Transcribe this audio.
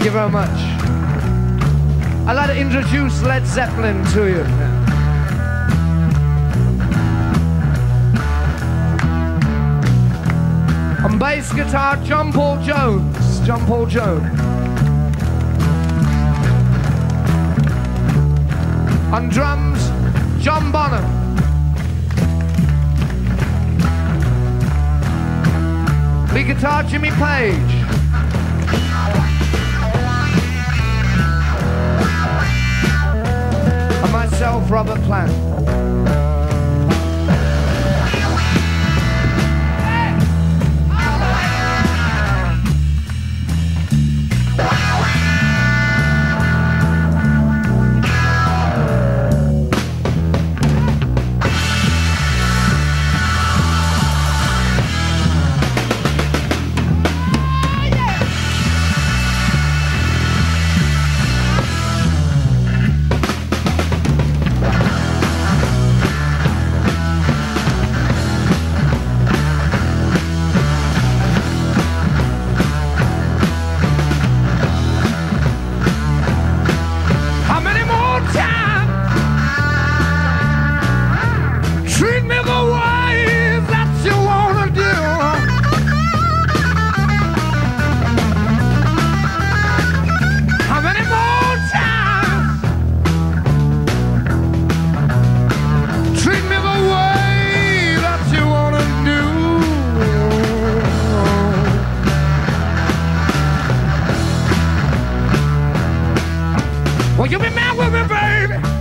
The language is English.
Thank you very much. I'd like to introduce Led Zeppelin to you. On bass guitar, John Paul Jones. John Paul Jones. On drums, John Bonham. Lead guitar, Jimmy Page. Myself, Robert Plant. Well, you be mad with me, baby.